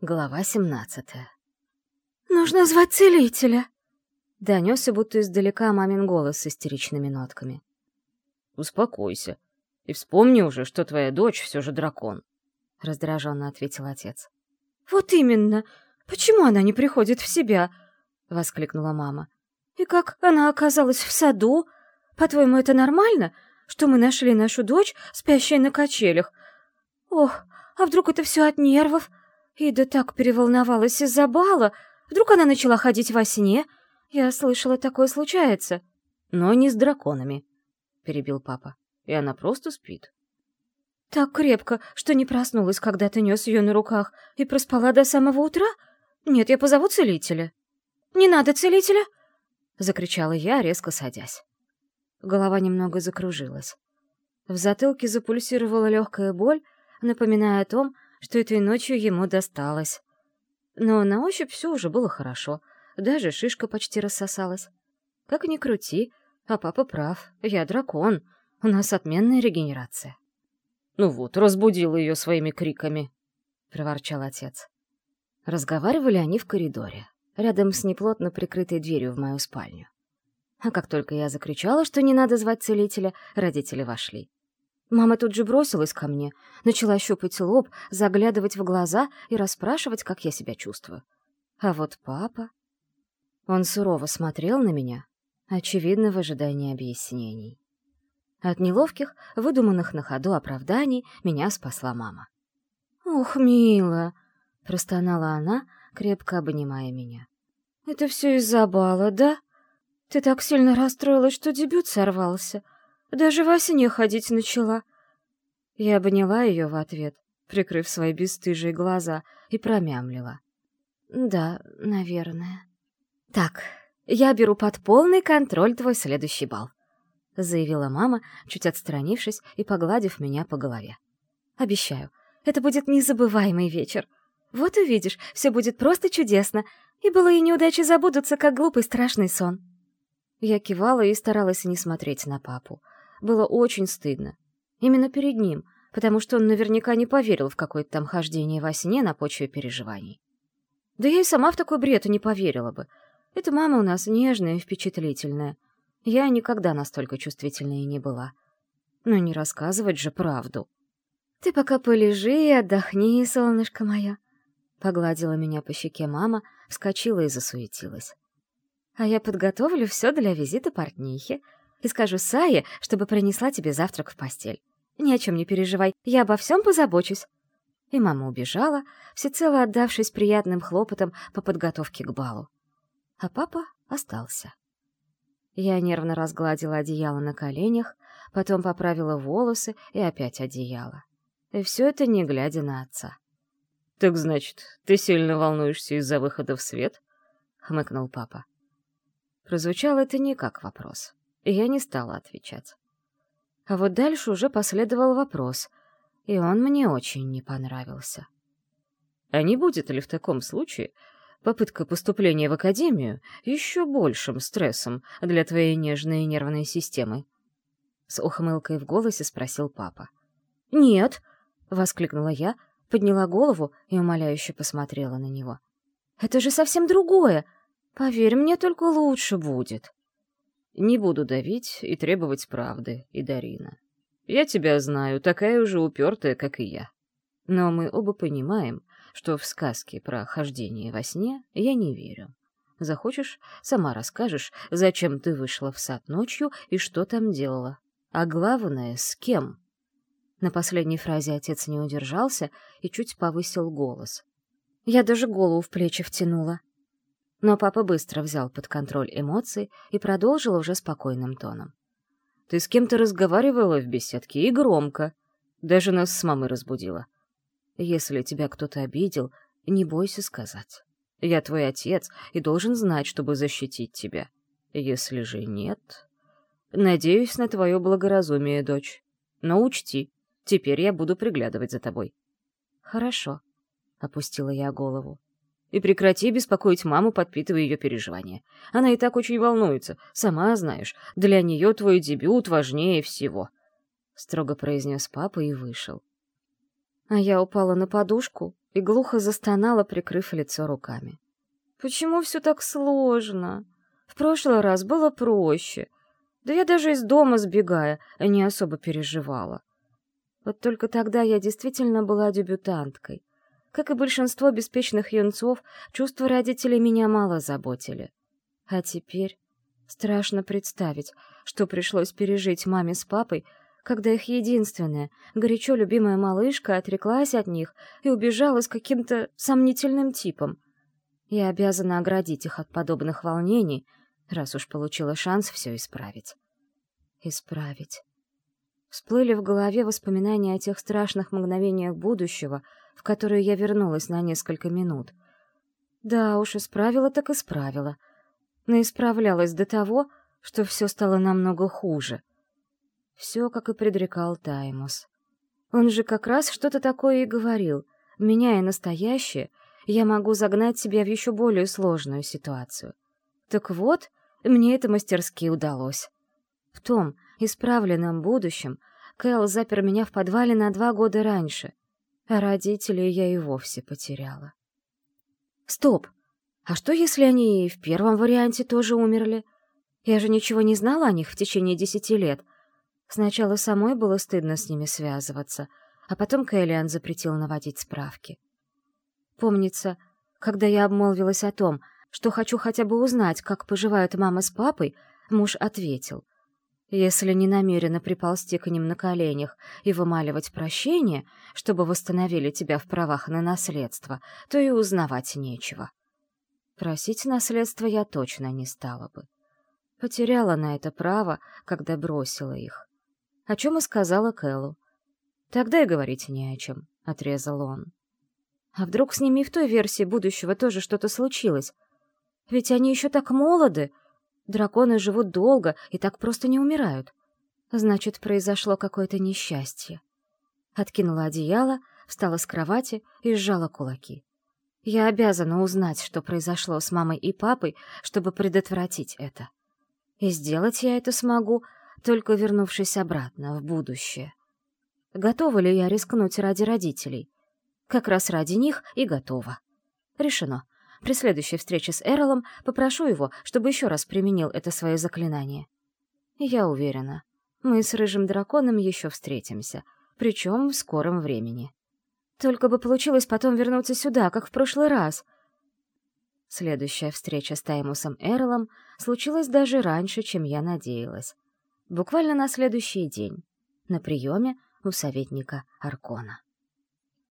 Глава 17 «Нужно звать целителя!» Донесся будто издалека мамин голос с истеричными нотками. «Успокойся и вспомни уже, что твоя дочь все же дракон», — раздраженно ответил отец. «Вот именно! Почему она не приходит в себя?» — воскликнула мама. «И как она оказалась в саду? По-твоему, это нормально, что мы нашли нашу дочь, спящей на качелях? Ох, а вдруг это все от нервов? Ида так переволновалась из-за бала. Вдруг она начала ходить во сне? Я слышала, такое случается. Но не с драконами, — перебил папа. И она просто спит. Так крепко, что не проснулась, когда ты нес ее на руках, и проспала до самого утра? Нет, я позову целителя. Не надо целителя! — закричала я, резко садясь. Голова немного закружилась. В затылке запульсировала легкая боль, напоминая о том, что этой ночью ему досталось. Но на ощупь все уже было хорошо, даже шишка почти рассосалась. Как ни крути, а папа прав, я дракон, у нас отменная регенерация. «Ну вот, разбудил ее своими криками», — проворчал отец. Разговаривали они в коридоре, рядом с неплотно прикрытой дверью в мою спальню. А как только я закричала, что не надо звать целителя, родители вошли. Мама тут же бросилась ко мне, начала щупать лоб, заглядывать в глаза и расспрашивать, как я себя чувствую. А вот папа... Он сурово смотрел на меня, очевидно, в ожидании объяснений. От неловких, выдуманных на ходу оправданий меня спасла мама. «Ох, мила!» — простонала она, крепко обнимая меня. «Это все из-за бала, да? Ты так сильно расстроилась, что дебют сорвался. Даже во сне ходить начала. Я обняла ее в ответ, прикрыв свои бесстыжие глаза, и промямлила. «Да, наверное». «Так, я беру под полный контроль твой следующий бал», — заявила мама, чуть отстранившись и погладив меня по голове. «Обещаю, это будет незабываемый вечер. Вот увидишь, все будет просто чудесно, и былые неудачи забудутся, как глупый страшный сон». Я кивала и старалась не смотреть на папу. Было очень стыдно. Именно перед ним, потому что он наверняка не поверил в какое-то там хождение во сне на почве переживаний. Да я и сама в такой бред не поверила бы. Эта мама у нас нежная и впечатлительная. Я никогда настолько чувствительной не была. Но не рассказывать же правду. «Ты пока полежи и отдохни, солнышко мое», — погладила меня по щеке мама, вскочила и засуетилась. «А я подготовлю все для визита портнихи, и скажу Сае, чтобы принесла тебе завтрак в постель. Ни о чем не переживай, я обо всем позабочусь». И мама убежала, всецело отдавшись приятным хлопотам по подготовке к балу. А папа остался. Я нервно разгладила одеяло на коленях, потом поправила волосы и опять одеяло. И все это не глядя на отца. «Так значит, ты сильно волнуешься из-за выхода в свет?» — хмыкнул папа. Прозвучало это не как вопрос я не стала отвечать. А вот дальше уже последовал вопрос, и он мне очень не понравился. А не будет ли в таком случае попытка поступления в академию еще большим стрессом для твоей нежной нервной системы? С ухмылкой в голосе спросил папа. «Нет!» — воскликнула я, подняла голову и умоляюще посмотрела на него. «Это же совсем другое! Поверь, мне только лучше будет!» Не буду давить и требовать правды, Идарина. Я тебя знаю, такая уже упертая, как и я. Но мы оба понимаем, что в сказки про хождение во сне я не верю. Захочешь, сама расскажешь, зачем ты вышла в сад ночью и что там делала. А главное, с кем. На последней фразе отец не удержался и чуть повысил голос. Я даже голову в плечи втянула. Но папа быстро взял под контроль эмоции и продолжил уже спокойным тоном. «Ты с кем-то разговаривала в беседке и громко. Даже нас с мамой разбудила. Если тебя кто-то обидел, не бойся сказать. Я твой отец и должен знать, чтобы защитить тебя. Если же нет... Надеюсь на твое благоразумие, дочь. Но учти, теперь я буду приглядывать за тобой». «Хорошо», — опустила я голову. И прекрати беспокоить маму, подпитывая ее переживания. Она и так очень волнуется. Сама знаешь, для нее твой дебют важнее всего. Строго произнес папа и вышел. А я упала на подушку и глухо застонала, прикрыв лицо руками. «Почему все так сложно? В прошлый раз было проще. Да я даже из дома сбегая, не особо переживала. Вот только тогда я действительно была дебютанткой. Как и большинство беспечных юнцов, чувства родителей меня мало заботили. А теперь страшно представить, что пришлось пережить маме с папой, когда их единственная, горячо любимая малышка отреклась от них и убежала с каким-то сомнительным типом. Я обязана оградить их от подобных волнений, раз уж получила шанс все исправить. Исправить. Всплыли в голове воспоминания о тех страшных мгновениях будущего, в которые я вернулась на несколько минут. Да уж, исправила так исправила. Но исправлялась до того, что все стало намного хуже. Все, как и предрекал Таймус. Он же как раз что-то такое и говорил. Меняя настоящее, я могу загнать себя в еще более сложную ситуацию. Так вот, мне это мастерски удалось. В том исправленном будущем Кэл запер меня в подвале на два года раньше, а родителей я и вовсе потеряла. Стоп! А что, если они и в первом варианте тоже умерли? Я же ничего не знала о них в течение десяти лет. Сначала самой было стыдно с ними связываться, а потом Кэллиан запретил наводить справки. Помнится, когда я обмолвилась о том, что хочу хотя бы узнать, как поживают мама с папой, муж ответил — если не намерена приползти к ним на коленях и вымаливать прощение, чтобы восстановили тебя в правах на наследство, то и узнавать нечего. Просить наследство я точно не стала бы. Потеряла на это право, когда бросила их. О чем и сказала Кэллу. «Тогда и говорить не о чем», — отрезал он. «А вдруг с ними в той версии будущего тоже что-то случилось? Ведь они еще так молоды!» Драконы живут долго и так просто не умирают. Значит, произошло какое-то несчастье. Откинула одеяло, встала с кровати и сжала кулаки. Я обязана узнать, что произошло с мамой и папой, чтобы предотвратить это. И сделать я это смогу, только вернувшись обратно, в будущее. Готова ли я рискнуть ради родителей? Как раз ради них и готова. Решено. При следующей встрече с Эролом попрошу его, чтобы еще раз применил это свое заклинание. Я уверена, мы с Рыжим Драконом еще встретимся, причем в скором времени. Только бы получилось потом вернуться сюда, как в прошлый раз. Следующая встреча с Таймусом Эролом случилась даже раньше, чем я надеялась. Буквально на следующий день, на приеме у советника Аркона.